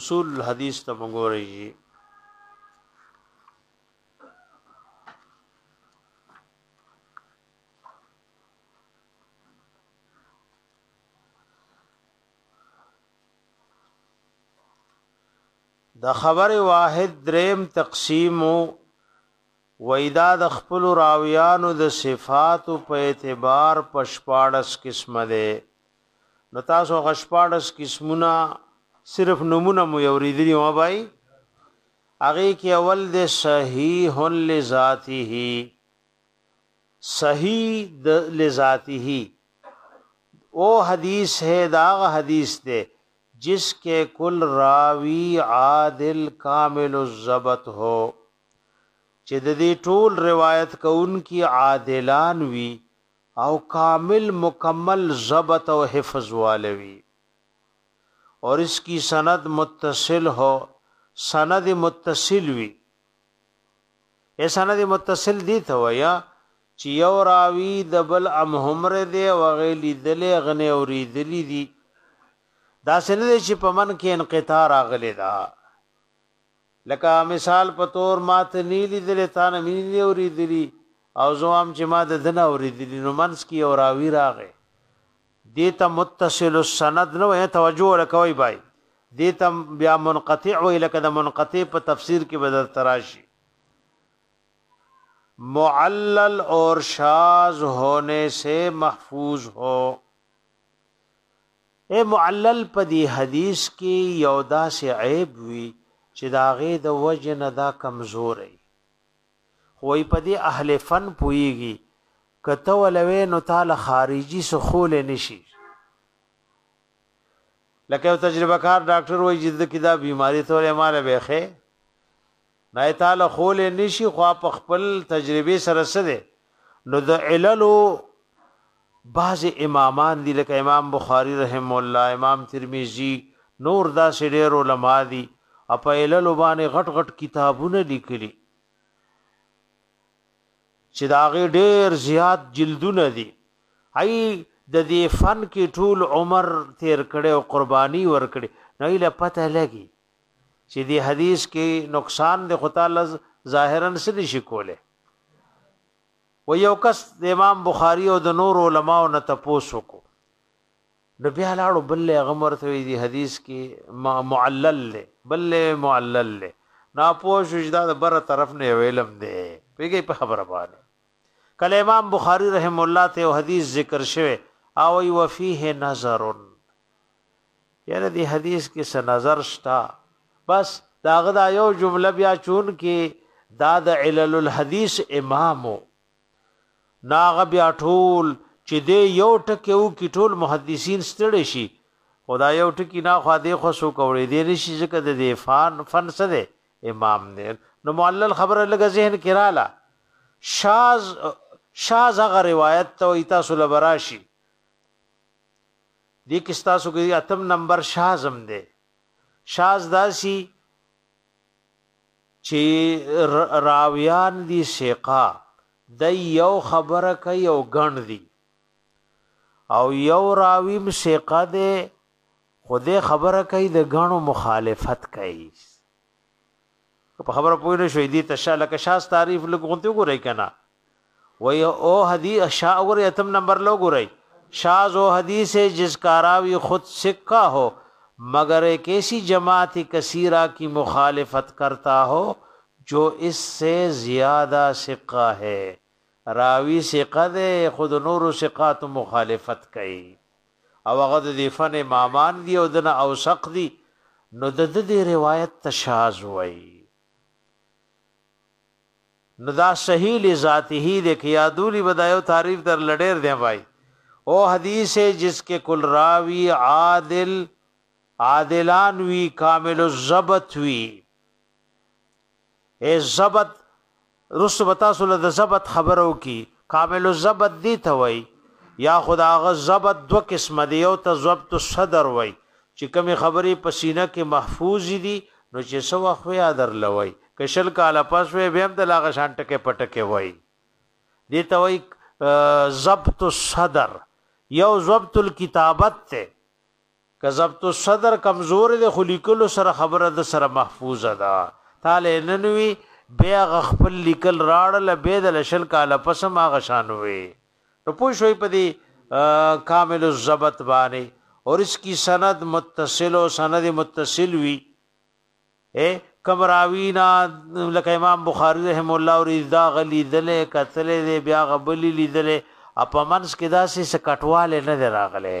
اصول الحديث ته وګورئ د خبر واحد دریم تقسیم وېدا د خپل راویانو د صفات په اعتبار پشپاړس قسمه ده نو تاسو هغه شپاړس قسمونه صرف نمونه مو اوریدلی ما بای هغه کې اول د صحیح لذاته صحیح د لذاته او حدیث ہے داغ حدیث دے جس کے کل راوی عادل کامل الضبط ہو چې د دې ټول روایت کوونکي عادلان وي او کامل مکمل ضبط او حفظ واله وي اور اس کی سند متصل هو سند متصل وي اې سند متصل دي ته ويا چې یو راوی د بل ام همر دی وغه لیدلې غنه اوریدلې دي دا سند چې په من کې انقطاع راغلی دا لکه مثال په طور ما ته نی لیدلی تا نه مینی نی اوریدلی او زه وایم چې ما د ده نه اوریدلی نو منځ کې یو راوی راغی دې ته متصل السند نه وایي توجه ولا کوي بای دې ته بیا منقطع وایي لکه د منقطع په تفسیر کې بدل تراشي معلل اور شاز ہونے سے محفوظ ہو اې معلل په دې حدیث کې یو داسې عیب وي چې د هغې د وجې نه دا کمزوری خو وایي په دې اهل فن پوهېږي که ته ولوې نو تا له خارجي څه خولی نه شي لکه یو تجربه کار ډاکټر وایي چې د کې دا بیماري ته ولې ماله بیخې دا یې تاله ښولی نه شي خو په خپل تجربې سره څه دی نو د عللو بعضې امامان دي لکه امام بخاري رحمه الله امام ترمذي نور داسې ډېر علما دي او په عللو باندې غټ غټ کتابونه لیکلي چې د هغې ډېر زیات جلدونه دي ای د دې فن کې ټول عمر تیر کړي او قرباني ورکړي نو یې له پته لګي چې دی حدیث کې نقصان د خطا لز ظاهرا څه نشي کوله و یو کس د امام بخاری او د نور علماو نه تپوسو کو نو بیا لاړو بل غمر ته دی حدیث کې معلل له بل معلل له نا پوه شجدا د بر طرف نه ویلم دی پیګي په خبره باندې کله امام بخاری رحم الله ته حدیث ذکر شوه او وی وفيه نظر یره دی حدیث کې څه نظر شتا بس داغه دا یو جمله بیا چون کې دا د علل الحدیث امامو ناغ بیا ټول چې دی یو ټکی او کې ټول محدثین ستړي شي خدا یو ټکی نه خو دې خو سو کوړې دې نشي ځکه د دې فان فن څه دی امام دی نو معلل خبره لګه ذهن کې رااله شاز شاز هغه روایت ته ایتاسو لبراشي دې کې ستاسو کې اتم نمبر شازم دی شاز داسي چې راویان دي ثقه د یو خبره کوي او ګڼ دي او یو راویم ثقه ده خو دې خبره کوي د غنو مخالفت کوي که په خبره پوه نه شوي دي ته شاه لکه شاز تعریف لږ غونتې وګورئ که نه وایي او حدی شاه وګورئ اتم نمبر له وګورئ شاز او حدیث ہے جس کا راوی خود سکا ہو مگر ایک ایسی جماعت کثیرہ کی مخالفت کرتا ہو جو اس سے زیادہ سکا ہے راوی سکا دے خود نور سکا تو مخالفت کئی او هغه د دې فن امامان دي او ده نه اوثق دي نو د ده دې روایت ته شاذ وايي نو دا صحیح لذاته دې که یادولی به دا یو تعریف در لډیر دی وای او حدیث ہے جس کے کل راوی عادل عادلان وی کامل الضبط وی اے زبد رسو بتاسو له د زبد خبرو کی کامل الزبد دی ته وای یا خدا هغه زبد دو قسم دی یو ته ضبط الصدر وای چې کوم خبرې په سینه کې محفوظ دي نو چې سو وخت وی ادر لوي کشل کاله پس وی بهم د لاغه شان ټکه پټکه وای دی ته وای ضبط الصدر یو ضبط الكتابت ته که ضبط الصدر کمزور دی خو لیکلو سره خبره د سره محفوظه ده تاله ننوي بیا غ خپل لیکل راړل به د لشل کاله پس ما غشانوي نو پوه شوي په دې کامل الضبط باندې اور اس کی سند متصل او سند متصل وی اے کمراوینا لکه امام بخاری رحم الله اور دا غلی دلې کتلې دې بیا غبلی لیدلې اپمنس کې داسې سکټواله نه دراغله